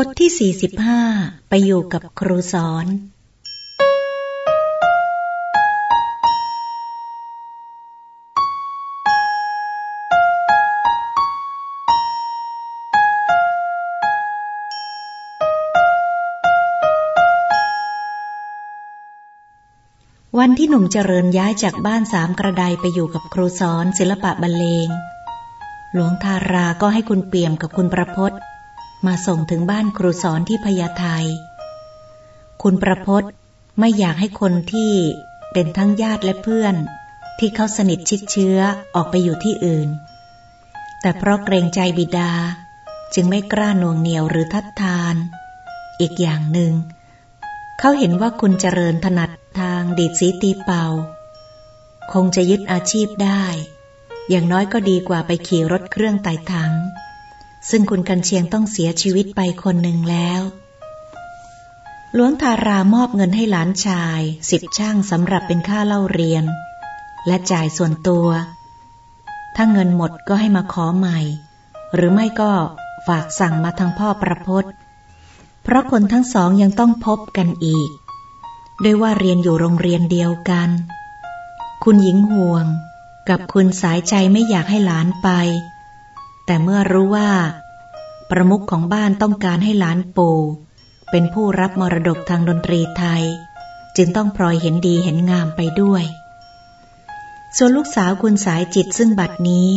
บทที่ 45 ไปอยู่กับครูสอน วันที่หนุ่มเจริญย้ายจากบ้านสามกระไดไปอยู่กับครูสอนศิลปะบรรเลง หลวงทาราก็ให้คุณเปี่ยมกับคุณประพศ มาส่งถึงบ้านครูสอนที่พญาไทคุณประพศไม่อยากให้คนที่เป็นทั้งญาติและเพื่อน ที่เขาสนิทชิดเชื้อออกไปอยู่ที่อื่น แต่เพราะเกรงใจบิดาจึงไม่กล้าหน่วงเหนียวหรือทัดทาน อีกอย่างหนึ่ง เขาเห็นว่าคุณเจริญถนัดทางดีดสีตีเป่า คงจะยึดอาชีพได้ อย่างน้อยก็ดีกว่าไปขี่รถเครื่องไต่ถัง ซึ่งคุณกันเชียงต้องเสียชีวิตไปคนหนึ่งแล้วหลวงทารามอบเงินให้หลานชายสิบช่างสำหรับเป็นค่าเล่าเรียน และจ่ายส่วนตัว ถ้าเงินหมดก็ให้มาขอใหม่ หรือไม่ก็ฝากสั่งมาทางพ่อประพศเพราะคนทั้งสองยังต้องพบกันอีก ด้วยว่าเรียนอยู่โรงเรียนเดียวกัน คุณหญิงห่วง กับคุณสายใจไม่อยากให้หลานไป แต่เมื่อรู้ว่า ประมุขของบ้านต้องการให้หลานปู่เป็นผู้รับมรดกทางดนตรีไทย จึงต้องพลอยเห็นดีเห็นงามไปด้วย ส่วนลูกสาวคุณสายจิตซึ่งบัดนี้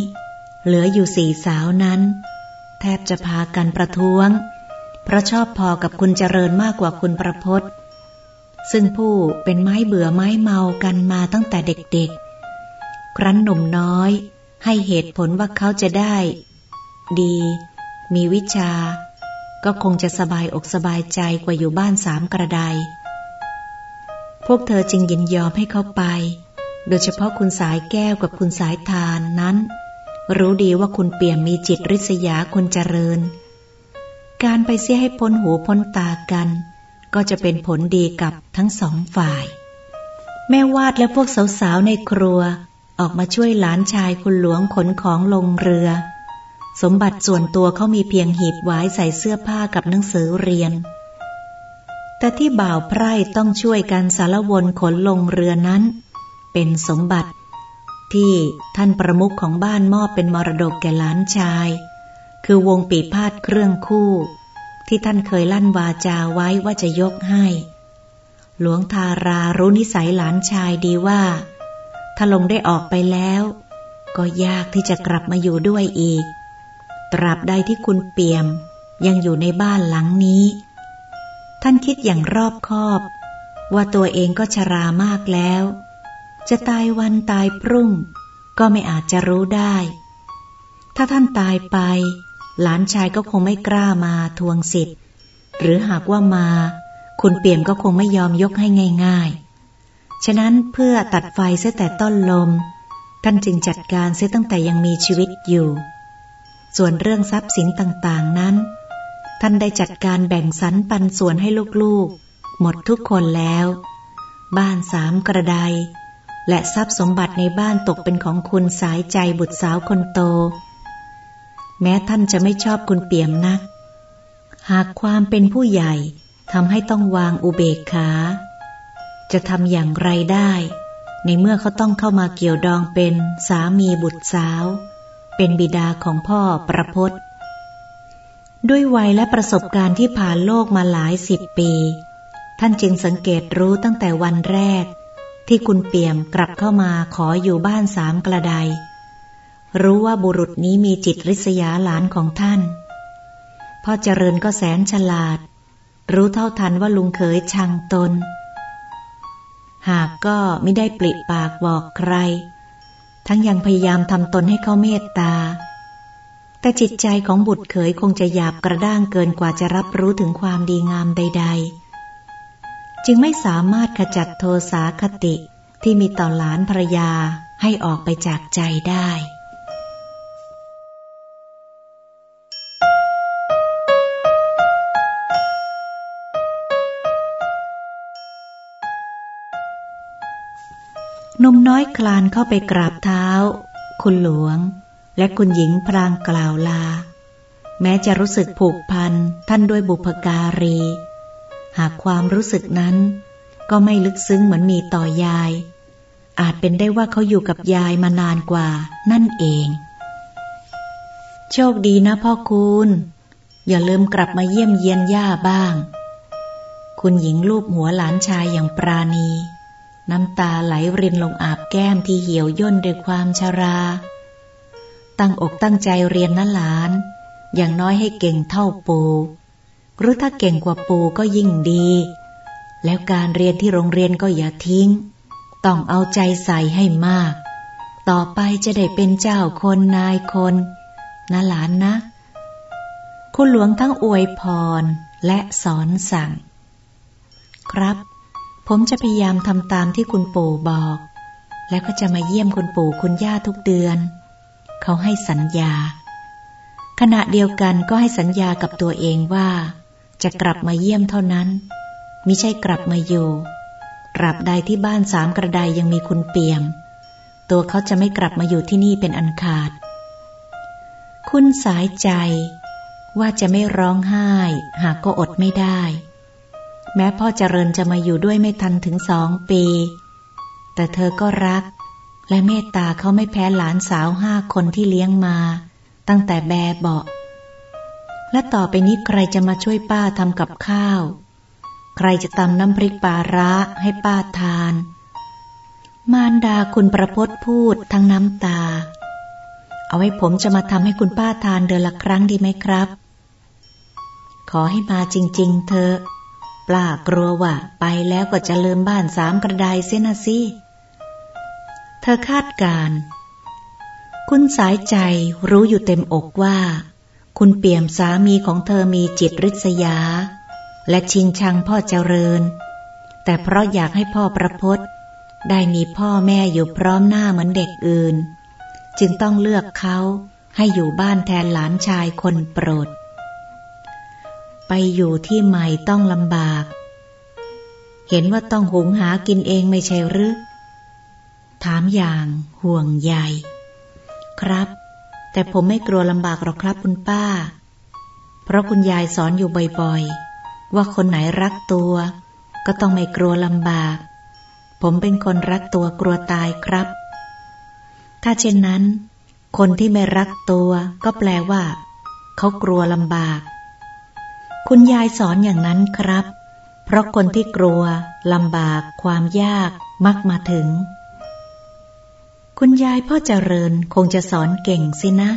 เหลืออยู่สี่สาวนั้น แทบจะพากันประท้วง เพราะชอบพอกับคุณเจริญมากกว่าคุณประพศซึ่งผู้เป็นไม้เบื่อไม้เมากันมาตั้งแต่เด็กๆ ครั้นหนุ่มน้อยให้เหตุผลว่าเขาจะได้ ดี มีวิชา ก็คงจะสบายอกสบายใจกว่าอยู่บ้านสามกระได พวกเธอจึงยินยอมให้เขาไป โดยเฉพาะคุณสายแก้วกับคุณสายทานนั้น รู้ดีว่าคุณเปี่ยมมีจิตริษยาคนเจริญ การไปเสียให้พ้นหูพ้นตากัน ก็จะเป็นผลดีกับทั้งสองฝ่าย แม่วาดและพวกสาวๆในครัวออกมาช่วยหลานชายคุณหลวงขนของลงเรือ สมบัติส่วนตัวเขามีเพียงหีบไว้ใส่เสื้อผ้ากับหนังสือเรียน แต่ที่บ่าวไพร่ต้องช่วยกันสารวนขนลงเรือนั้น เป็นสมบัติ ที่ท่านประมุขของบ้านมอบเป็นมรดกแก่หลานชาย คือวงปีพาดเครื่องคู่ ที่ท่านเคยลั่นวาจาไว้ว่าจะยกให้ หลวงทารารู้นิสัยหลานชายดีว่า ถ้าลงได้ออกไปแล้ว ก็ยากที่จะกลับมาอยู่ด้วยอีก ตราบใดที่คุณเปี่ยมยังอยู่ในบ้านหลังนี้ ท่านคิดอย่างรอบคอบ ว่าตัวเองก็ชรามากแล้ว จะตายวันตายพรุ่ง ก็ไม่อาจจะรู้ได้ ถ้าท่านตายไป หลานชายก็คงไม่กล้ามาทวงสิทธิ์ หรือหากว่ามา คุณเปี่ยมก็คงไม่ยอมยกให้ง่าย ๆ ฉะนั้นเพื่อตัดไฟเสียแต่ต้นลม ท่านจึงจัดการเสียตั้งแต่ยังมีชีวิตอยู่ ส่วนเรื่องทรัพย์สินต่างๆนั้น ท่านได้จัดการแบ่งสรรปันส่วนให้ลูกๆ หมดทุกคนแล้ว บ้านสามกระไดและทรัพย์สมบัติในบ้านตกเป็นของคุณสายใจบุตรสาวคนโต แม้ท่านจะไม่ชอบคุณเปี่ยมนัก หากความเป็นผู้ใหญ่ทำให้ต้องวางอุเบกขา จะทำอย่างไรได้ ในเมื่อเขาต้องเข้ามาเกี่ยวดองเป็นสามีบุตรสาว เป็นบิดาของพ่อประพศด้วยวัยและประสบการณ์ที่ผ่านโลกมาหลายสิบปี ท่านจึงสังเกตรู้ตั้งแต่วันแรก ที่คุณเปี่ยมกลับเข้ามาขออยู่บ้านสามกระได รู้ว่าบุรุษนี้มีจิตริษยาหลานของท่าน พ่อเจริญก็แสนฉลาด รู้เท่าทันว่าลุงเขยชังตน หากก็ไม่ได้ปลิปากบอกใคร ทั้งยังพยายามทำตนให้เขาเมตตา แต่จิตใจของบุตรเขยคงจะหยาบกระด้างเกินกว่าจะรับรู้ถึงความดีงามใด ๆ จึงไม่สามารถขจัดโทสาคติที่มีต่อหลานภรรยาให้ออกไปจากใจได้ นมน้อยคลานเข้าไปกราบเท้า คุณหลวง และคุณหญิงพรางกล่าวลา แม้จะรู้สึกผูกพันท่านด้วยบุพการี หากความรู้สึกนั้น ก็ไม่ลึกซึ้งเหมือนมีต่อยาย อาจเป็นได้ว่าเขาอยู่กับยายมานานกว่านั่นเอง โชคดีนะพ่อคุณ อย่าลืมกลับมาเยี่ยมเยียนย่าบ้าง คุณหญิงลูบหัวหลานชายอย่างปราณี น้ำตาไหลรินลงอาบแก้มที่เหี่ยวย่นด้วยความชรา ตั้งอกตั้งใจเรียนนะหลาน อย่างน้อยให้เก่งเท่าปู หรือถ้าเก่งกว่าปูก็ยิ่งดี แล้วการเรียนที่โรงเรียนก็อย่าทิ้ง ต้องเอาใจใส่ให้มาก ต่อไปจะได้เป็นเจ้าคนนายคนนะหลานนะ คุณหลวงทั้งอวยพรและสอนสั่ง ครับ ผมจะพยายามทำตามที่คุณปู่บอก แล้วก็จะมาเยี่ยมคุณปู่คุณย่าทุกเดือน เขาให้สัญญา ขณะเดียวกันก็ให้สัญญากับตัวเองว่า จะกลับมาเยี่ยมเท่านั้น มิใช่กลับมาอยู่ตราบใดที่บ้านสามกระไดยังมีคุณเปียม ตัวเขาจะไม่กลับมาอยู่ที่นี่เป็นอันขาด คุณสายใจว่าจะไม่ร้องไห้ หากก็อดไม่ได้ แม้พ่อเจริญจะมาอยู่ด้วยไม่ทันถึงสองปี แต่เธอก็รัก และเมตตาเขาไม่แพ้หลานสาวห้าคนที่เลี้ยงมา ตั้งแต่แบเบาและต่อไปนี้ใครจะมาช่วยป้าทำกับข้าว ใครจะตำน้ำพริกปลาร้าให้ป้าทาน มารดาคุณประพศพูดทั้งน้ำตา เอาไว้ผมจะมาทำให้คุณป้าทานเดือนละครั้งดีไหมครับ ขอให้มาจริง ๆ เธอ ปลากลัวว่าไปแล้วก็จะลืมบ้านสามกระไดเสียนะสิเธอคาดการ คุณสายใจรู้อยู่เต็มอกว่า คุณเปี่ยมสามีของเธอมีจิตริษยา และชิงชังพ่อเจริญ แต่เพราะอยากให้พ่อประพศได้มีพ่อแม่อยู่พร้อมหน้าเหมือนเด็กอื่น จึงต้องเลือกเขาให้อยู่บ้านแทนหลานชายคนโปรด ไปอยู่ที่ใหม่ต้องลำบาก เห็นว่าต้องหุงหากินเองไม่ใช่หรือ ถามอย่างห่วงใยครับ แต่ผมไม่กลัวลำบากหรอกครับคุณป้า เพราะคุณยายสอนอยู่บ่อยๆ ว่าคนไหนรักตัว ก็ต้องไม่กลัวลำบาก ผมเป็นคนรักตัวกลัวตายครับ ถ้าเช่นนั้น คนที่ไม่รักตัวก็แปลว่า เขากลัวลำบาก คุณยายสอนอย่างนั้นครับ เพราะคนที่กลัวลำบากความยากมักมาถึง คุณยายพ่อเจริญคงจะสอนเก่งสินะ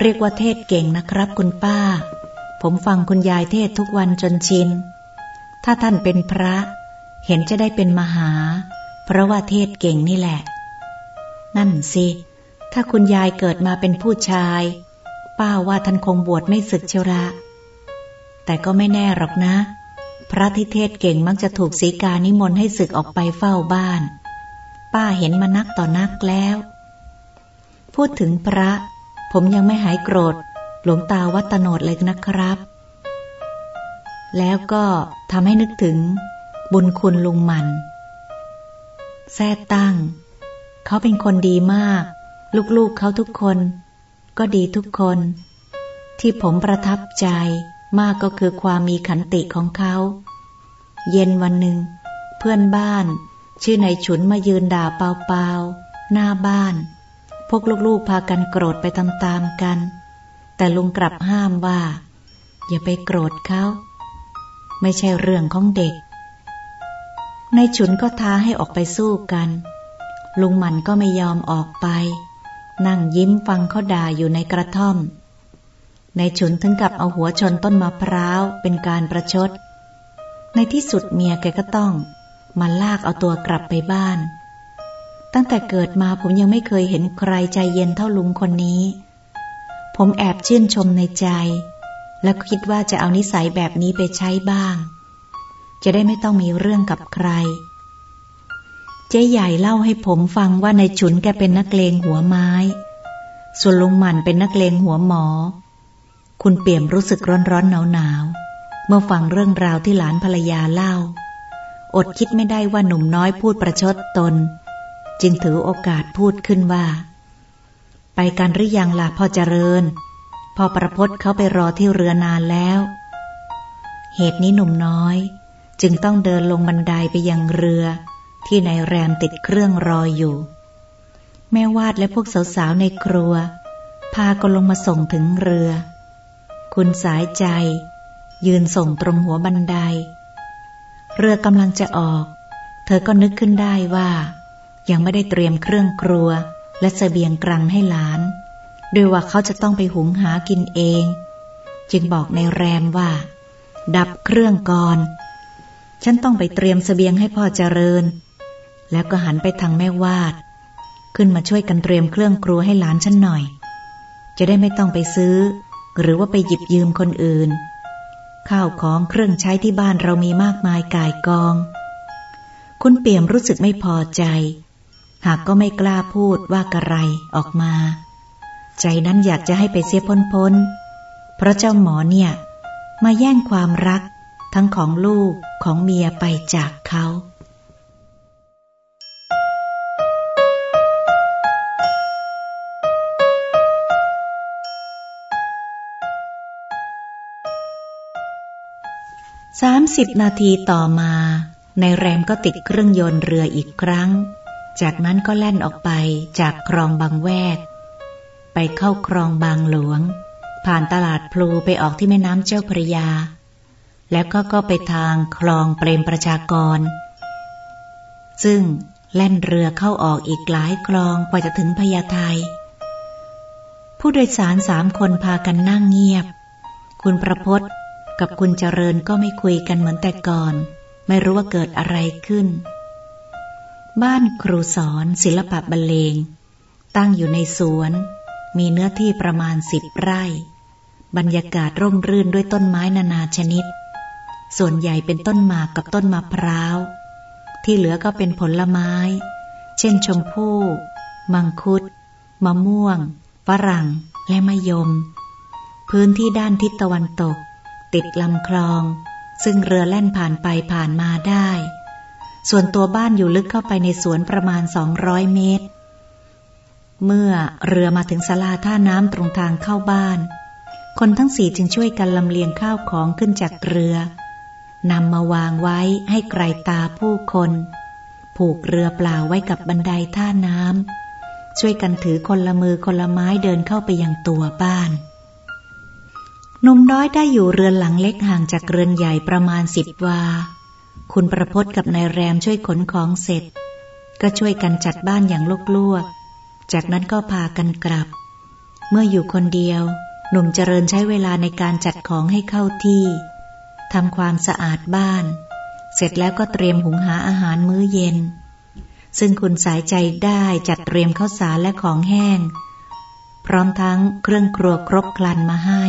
เรียกว่าเทศเก่งนะครับคุณป้า ผมฟังคุณยายเทศทุกวันจนชิน ถ้าท่านเป็นพระ เห็นจะได้เป็นมหา เพราะว่าเทศเก่งนี่แหละ นั่นสิ ถ้าคุณยายเกิดมาเป็นผู้ชาย ป้าว่าท่านคงบวชไม่ศึกเชียวระ แต่ก็ไม่แน่หรอกนะ พระที่เทศเก่งมักจะถูกสีกานิมนต์ให้ศึกออกไปเฝ้าบ้าน ป้าเห็นมานักต่อนักแล้ว พูดถึงพระ ผมยังไม่หายโกรธ หลวงตาวัตโนดเลยนะครับ แล้วก็ทำให้นึกถึง บุญคุณลุงมันแท้ตั้ง เขาเป็นคนดีมาก ลูกๆเขาทุกคน ก็ดีทุกคน ที่ผมประทับใจ มากก็คือความมีขันติของเขา เย็นวันหนึ่ง เพื่อนบ้าน ชื่อนายฉุนมายืนด่าเปล่าๆหน้าบ้าน พวกลูกๆพากันโกรธไปตามๆกัน แต่ลุงกลับห้ามว่า อย่าไปโกรธเขาไม่ใช่เรื่องของเด็กนายฉุนก็ท้าให้ออกไปสู้กัน ลุงมันก็ไม่ยอมออกไป นั่งยิ้มฟังเขาด่าอยู่ในกระท่อม นายฉุนถึงกับเอาหัวชนต้นมะพร้าวเป็นการประชด ในที่สุดเมียแกก็ต้องมาลากเอาตัวกลับไปบ้าน ตั้งแต่เกิดมาผมยังไม่เคยเห็นใครใจเย็นเท่าลุงคนนี้ ผมแอบชื่นชมในใจ แล้วคิดว่าจะเอานิสัยแบบนี้ไปใช้บ้าง จะได้ไม่ต้องมีเรื่องกับใคร เจ๊ใหญ่เล่าให้ผมฟังว่าในฉุนแกเป็นนักเลงหัวไม้ ส่วนลุงหมันเป็นนักเลงหัวหมอ คุณเปี่ยมรู้สึกร้อนร้อนหนาวหนาวเมื่อฟังเรื่องราวที่หลานภรรยาเล่า อดคิดไม่ได้ว่าหนุ่มน้อยพูดประชดตน จึงถือโอกาสพูดขึ้นว่า ไปกันหรือยังล่ะพ่อเจริญพอประพศเขาไปรอที่เรือนานแล้ว เหตุนี้หนุ่มน้อย จึงต้องเดินลงบันไดไปยังเรือ ที่ในแรมติดเครื่องรออยู่ แม่วาดและพวกสาวๆในครัว พาก็ลงมาส่งถึงเรือ คุณสายใจ ยืนส่งตรงหัวบันได เรือกำลังจะออก เธอก็นึกขึ้นได้ว่า ยังไม่ได้เตรียมเครื่องครัวและเสบียงกรังให้หลาน ด้วยว่าเขาจะต้องไปหุงหากินเอง จึงบอกในแรมว่า ดับเครื่องก่อน ฉันต้องไปเตรียมสเสบียงให้พ่อเจริญ แล้วก็หันไปทางแม่วาด ขึ้นมาช่วยกันเตรียมเครื่องครัวให้หลานฉันหน่อย จะได้ไม่ต้องไปซื้อ หรือว่าไปหยิบยืมคนอื่น ข้าวของเครื่องใช้ที่บ้านเรามีมากมายกายกอง คุณเปี่ยมรู้สึกไม่พอใจ หากก็ไม่กล้าพูดว่ากระไรออกมา ใจนั้นอยากจะให้ไปเสียพ้นพ้นเพราะเจ้าหมอเนี่ย มาแย่งความรักทั้งของลูกของเมียไปจากเขา สามสิบนาทีต่อมา ในแรมก็ติดเครื่องยนต์เรืออีกครั้ง จากนั้นก็แล่นออกไปจากคลองบางแวก ไปเข้าคลองบางหลวง ผ่านตลาดพลูไปออกที่แม่น้ำเจ้าพระยา แล้วก็ก็ไปทางคลองเปรมประชากร ซึ่งแล่นเรือเข้าออกอีกหลายคลองกว่าจะถึงพญาไทผู้โดยสารสามคนพากันนั่งเงียบ คุณประพศ กับคุณเจริญก็ไม่คุยกันเหมือนแต่ก่อน ไม่รู้ว่าเกิดอะไรขึ้น บ้านครูสอนศิลปะบรรเลง ตั้งอยู่ในสวน มีเนื้อที่ประมาณสิบไร่ บรรยากาศร่มรื่นด้วยต้นไม้นานาชนิด ส่วนใหญ่เป็นต้นหมากกับต้นมะพร้าว ที่เหลือก็เป็นผลไม้ เช่นชมพู่มังคุด มะม่วงฝรั่งและมะยม พื้นที่ด้านทิศตะวันตก ติดลำคลอง ซึ่งเรือแล่นผ่านไปผ่านมาได้ ส่วนตัวบ้านอยู่ลึกเข้าไปในสวนประมาณสองร้อยเมตร เมื่อเรือมาถึงสลาท่าน้ำตรงทางเข้าบ้าน คนทั้งสี่จึงช่วยกันลำเลียงข้าวของขึ้นจากเรือนำมาวางไว้ให้ไกลตาผู้คน ผูกเรือเปล่าไว้กับบันไดท่าน้ำช่วยกันถือคนละมือคนละไม้เดินเข้าไปยังตัวบ้าน นมน้อยได้อยู่เรือนหลังเล็กห่างจากเรือนใหญ่ประมาณสิบวา คุณประพศกับนายแรมช่วยขนของเสร็จ ก็ช่วยกันจัดบ้านอย่างลวกจากนั้นก็พากันกลับ เมื่ออยู่คนเดียว หนุ่มเจริญใช้เวลาในการจัดของให้เข้าที่ทำความสะอาดบ้าน เสร็จแล้วก็เตรียมหุงหาอาหารมื้อเย็น ซึ่งคุณสายใจได้จัดเตรียมข้าวสารและของแห้ง พร้อมทั้งเครื่องครัวครบครันมาให้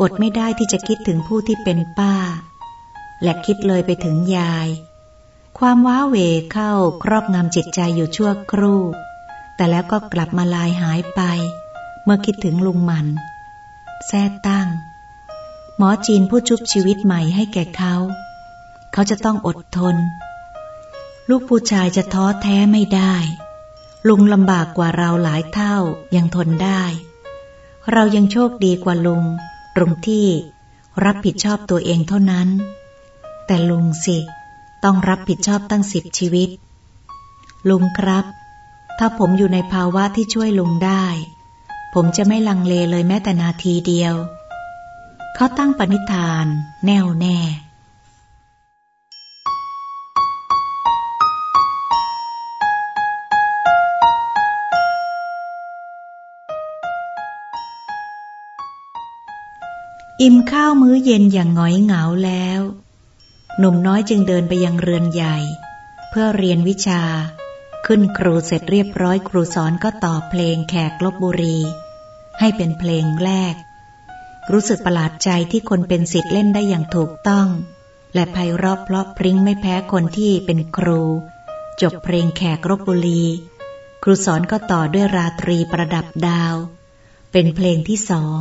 อดไม่ได้ที่จะคิดถึงผู้ที่เป็นป้า และคิดเลยไปถึงยาย ความว้าเหวเข้าครอบงำจิตใจอยู่ชั่วครู่ แต่แล้วก็กลับมาลายหายไป เมื่อคิดถึงลุงมันแท้ตั้ง หมอจีนผู้ชุบชีวิตใหม่ให้แก่เขา เขาจะต้องอดทน ลูกผู้ชายจะท้อแท้ไม่ได้ ลุงลำบากกว่าเราหลายเท่ายังทนได้ เรายังโชคดีกว่าลุง ตรงที่รับผิดชอบตัวเองเท่านั้น แต่ลุงสิต้องรับผิดชอบตั้งสิบชีวิต ลุงครับ ถ้าผมอยู่ในภาวะที่ช่วยลุงได้ ผมจะไม่ลังเลเลยแม้แต่นาทีเดียว เขาตั้งปณิธาน แน่วแน่ อิ่มข้าวมื้อเย็นอย่างงอยเหงาแล้ว หนุ่มน้อยจึงเดินไปยังเรือนใหญ่ เพื่อเรียนวิชา ขึ้นครูเสร็จเรียบร้อยครูสอนก็ต่อเพลงแขกลบบุรี ให้เป็นเพลงแรก รู้สึกประหลาดใจที่คนเป็นสิทธิ์เล่นได้อย่างถูกต้อง และไพเราะเพราะพริ้งไม่แพ้คนที่เป็นครู จบเพลงแขกลบบุรี ครูสอนก็ต่อด้วยราตรีประดับดาว เป็นเพลงที่สอง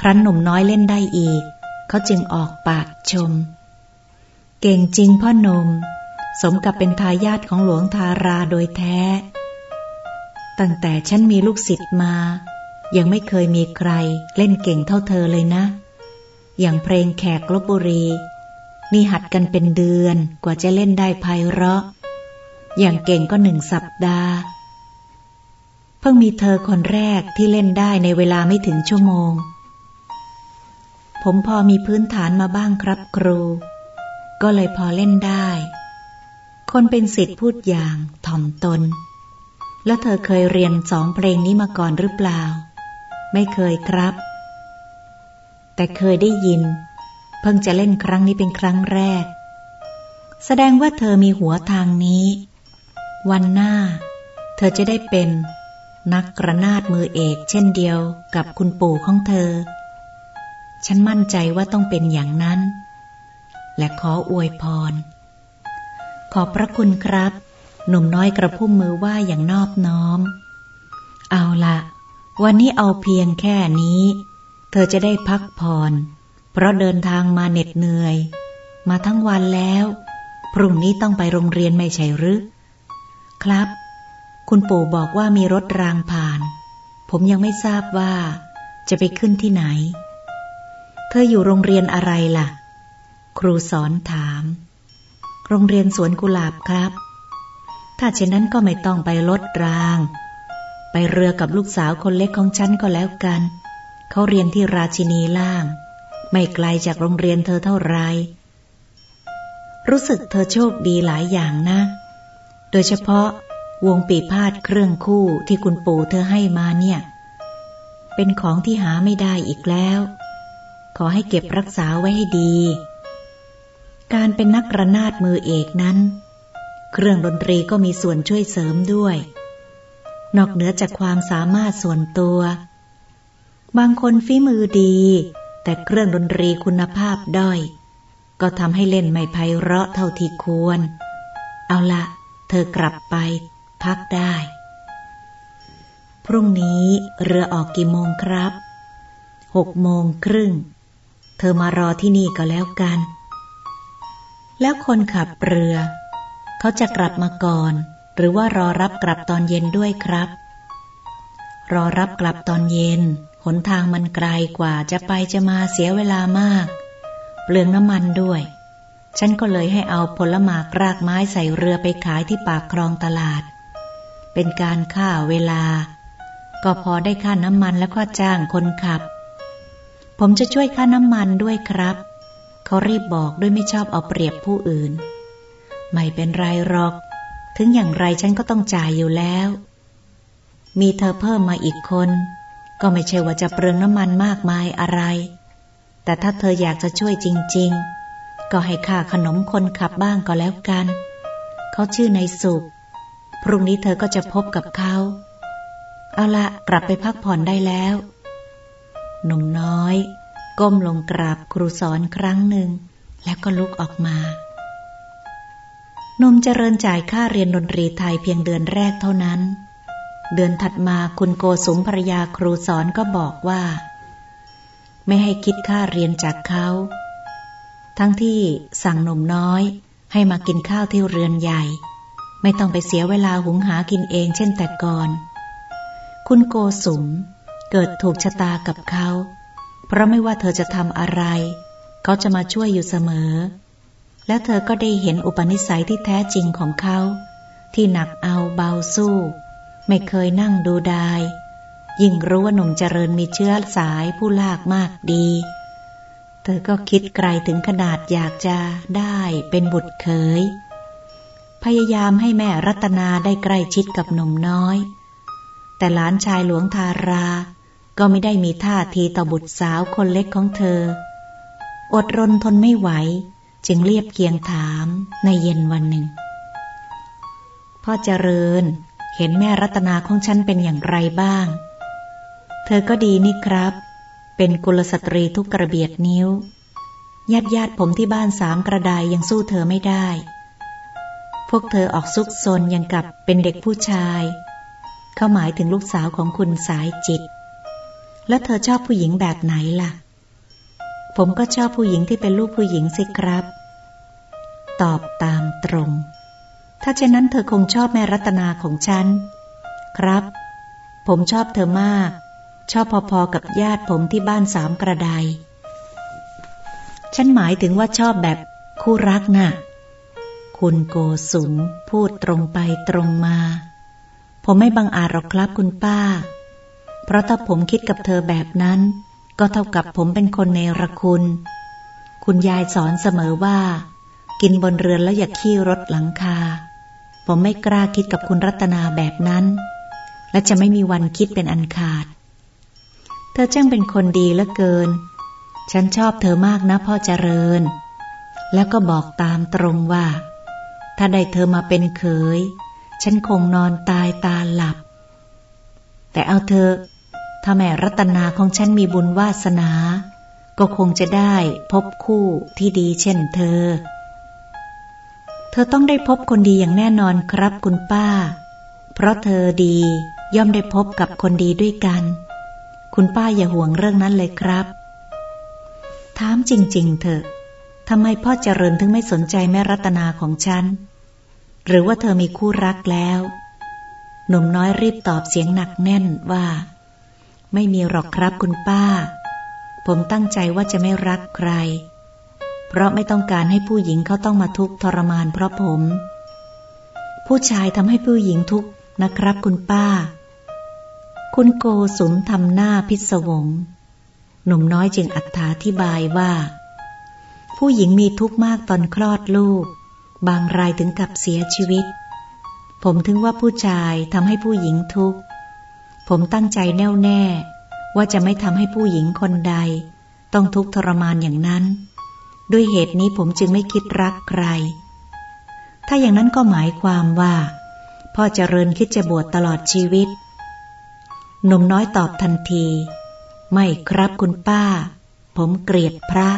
ครั้นหนุ่มน้อยเล่นได้อีก เขาจึงออกปากชม เก่งจริงพ่อนม สมกับเป็นทายาทของหลวงทาราโดยแท้ ตั้งแต่ฉันมีลูกศิษย์มา ยังไม่เคยมีใครเล่นเก่งเท่าเธอเลยนะ อย่างเพลงแขกลบบุรี นี่หัดกันเป็นเดือนกว่าจะเล่นได้ไพเราะ อย่างเก่งก็หนึ่งสัปดาห์เพิ่งมีเธอคนแรกที่เล่นได้ในเวลาไม่ถึงชั่วโมง ผมพอมีพื้นฐานมาบ้างครับครู ก็เลยพอเล่นได้ คนเป็นสิทธิ์พูดอย่างถ่อมตน แล้วเธอเคยเรียนสองเพลงนี้มาก่อนหรือเปล่า ไม่เคยครับ แต่เคยได้ยิน เพิ่งจะเล่นครั้งนี้เป็นครั้งแรก แสดงว่าเธอมีหัวทางนี้ วันหน้า เธอจะได้เป็นนักกระนาดมือเอกเช่นเดียวกับคุณปู่ของเธอ ฉันมั่นใจว่าต้องเป็นอย่างนั้น และขออวยพร ขอบพระคุณครับ หนุ่มน้อยกระพุ่มมือไหวอย่างนอบน้อม เอาละวันนี้เอาเพียงแค่นี้ เธอจะได้พักผ่อน เพราะเดินทางมาเหน็ดเหนื่อย มาทั้งวันแล้ว พรุ่งนี้ต้องไปโรงเรียนไม่ใช่หรือ ครับ คุณปู่บอกว่ามีรถรางผ่าน ผมยังไม่ทราบว่าจะไปขึ้นที่ไหน เธออยู่โรงเรียนอะไรล่ะ ครูสอนถาม โรงเรียนสวนกุหลาบครับ ถ้าเช่นนั้นก็ไม่ต้องไปรถราง ไปเรือกับลูกสาวคนเล็กของฉันก็แล้วกัน เขาเรียนที่ราชินีล่าง ไม่ไกลจากโรงเรียนเธอเท่าไร รู้สึกเธอโชคดีหลายอย่างนะ โดยเฉพาะวงปีพาดเครื่องคู่ที่คุณปู่เธอให้มาเนี่ย เป็นของที่หาไม่ได้อีกแล้ว ขอให้เก็บรักษาไว้ให้ดี การเป็นนักระนาดมือเอกนั้น เครื่องดนตรีก็มีส่วนช่วยเสริมด้วย นอกเหนือจากความสามารถส่วนตัว บางคนฝีมือดี แต่เครื่องดนตรีคุณภาพด้อย ก็ทำให้เล่นไม่ไพเราะเท่าที่ควร เอาละเธอกลับไป พักได้ พรุ่งนี้เรือออกกี่โมงครับหกโมงครึ่ง เธอมารอที่นี่ก็แล้วกัน แล้วคนขับเรือ เขาจะกลับมาก่อน หรือว่ารอรับกลับตอนเย็นด้วยครับ รอรับกลับตอนเย็น หนทางมันไกลกว่าจะไปจะมาเสียเวลามาก เปลืองน้ำมันด้วย ฉันก็เลยให้เอาผลหมากรากไม้ใส่เรือไปขายที่ปากคลองตลาด เป็นการฆ่าเวลา ก็พอได้ค่าน้ำมันแล้วก็จ้างคนขับ ผมจะช่วยค่าน้ำมันด้วยครับ เขารีบบอกด้วยไม่ชอบเอาเปรียบผู้อื่น ไม่เป็นไรหรอก ถึงอย่างไรฉันก็ต้องจ่ายอยู่แล้ว มีเธอเพิ่มมาอีกคน ก็ไม่ใช่ว่าจะเปลืองน้ำมันมากมายอะไร แต่ถ้าเธออยากจะช่วยจริง ๆ ก็ให้ค่าขนมคนขับบ้างก็แล้วกัน เขาชื่อในสุข พรุ่งนี้เธอก็จะพบกับเขา เอาละกลับไปพักผ่อนได้แล้ว หนุ่มน้อย ก้มลงกราบครูสอนครั้งหนึ่ง แล้วก็ลุกออกมานมเจริญจ่ายค่าเรียนดนตรีไทยเพียงเดือนแรกเท่านั้น เดือนถัดมาคุณโกสุมภรยาครูสอนก็บอกว่า ไม่ให้คิดค่าเรียนจากเขา ทั้งที่สั่งหนุ่มน้อยให้มากินข้าวที่เรือนใหญ่ ไม่ต้องไปเสียเวลาหุงหากินเองเช่นแต่ก่อน คุณโกสุม เกิดถูกชะตากับเขา เพราะไม่ว่าเธอจะทำอะไร เขาจะมาช่วยอยู่เสมอ และเธอก็ได้เห็นอุปนิสัยที่แท้จริงของเขา ที่หนักเอาเบาสู้ ไม่เคยนั่งดูดาย ยิ่งรู้ว่าหนุ่มเจริญมีเชื้อสายผู้ลากมากดี เธอก็คิดไกลถึงขนาดอยากจะได้เป็นบุตรเขยพยายามให้แม่รัตนาได้ใกล้ชิดกับหนุ่มน้อย แต่หลานชายหลวงทารา ก็ไม่ได้มีท่าทีต่อบุตรสาวคนเล็กของเธอ อดรนทนไม่ไหว จึงเรียบเคียงถามในเย็นวันหนึ่ง พ่อเจริญเห็นแม่รัตนาของฉันเป็นอย่างไรบ้าง เธอก็ดีนี่ครับ เป็นกุลสตรีทุกกระเบียดนิ้ว ญาติญาติผมที่บ้านสามกระไดยังสู้เธอไม่ได้ พวกเธอออกซุกซนยังกับเป็นเด็กผู้ชาย เขาหมายถึงลูกสาวของคุณสายจิต แล้วเธอชอบผู้หญิงแบบไหนล่ะ ผมก็ชอบผู้หญิงที่เป็นลูกผู้หญิงสิครับ ตอบตามตรง ถ้าเช่นนั้นเธอคงชอบแม่รัตนาของฉัน ครับ ผมชอบเธอมาก ชอบพอๆกับญาติผมที่บ้านสามกระไดฉันหมายถึงว่าชอบแบบคู่รักนะ่ะ คุณโกสุมพูดตรงไปตรงมา ผมไม่บังอาจหรอกครับคุณป้า เพราะถ้าผมคิดกับเธอแบบนั้น ก็เท่ากับผมเป็นคนในรคุณ คุณยายสอนเสมอว่า กินบนเรือนแล้วอย่าขี้รถหลังคา ผมไม่กล้าคิดกับคุณรัตนาแบบนั้น และจะไม่มีวันคิดเป็นอันขาด เธอจ้างเป็นคนดีเหลือเกิน ฉันชอบเธอมากนะพ่อเจริญ แล้วก็บอกตามตรงว่า ถ้าได้เธอมาเป็นเขยฉันคงนอนตายตาหลับ แต่เอาเธอ ถ้าแม่รัตนาของฉันมีบุญวาสนา ก็คงจะได้พบคู่ที่ดีเช่นเธอ เธอต้องได้พบคนดีอย่างแน่นอนครับคุณป้า เพราะเธอดีย่อมได้พบกับคนดีด้วยกัน คุณป้าอย่าห่วงเรื่องนั้นเลยครับ ถามจริง ๆ เถอะทำไมพ่อเจริญถึงไม่สนใจแม่รัตนาของฉัน หรือว่าเธอมีคู่รักแล้ว หนุ่มน้อยรีบตอบเสียงหนักแน่นว่า ไม่มีหรอกครับคุณป้า ผมตั้งใจว่าจะไม่รักใคร เพราะไม่ต้องการให้ผู้หญิงเขาต้องมาทุกข์ทรมานเพราะผม ผู้ชายทำให้ผู้หญิงทุกข์นะครับคุณป้า คุณโกสุมทำหน้าพิศวง หนุ่มน้อยจึงอัธาธิบายว่า ผู้หญิงมีทุกข์มากตอนคลอดลูก บางรายถึงกับเสียชีวิต ผมถึงว่าผู้ชายทำให้ผู้หญิงทุกข์ ผมตั้งใจแน่วแน่ ว่าจะไม่ทำให้ผู้หญิงคนใด ต้องทุกข์ทรมานอย่างนั้น ด้วยเหตุนี้ผมจึงไม่คิดรักใคร ถ้าอย่างนั้นก็หมายความว่า พ่อเจริญคิดจะบวชตลอดชีวิตหนุ่มน้อยตอบทันที ไม่ครับคุณป้า ผมเกลียดพระ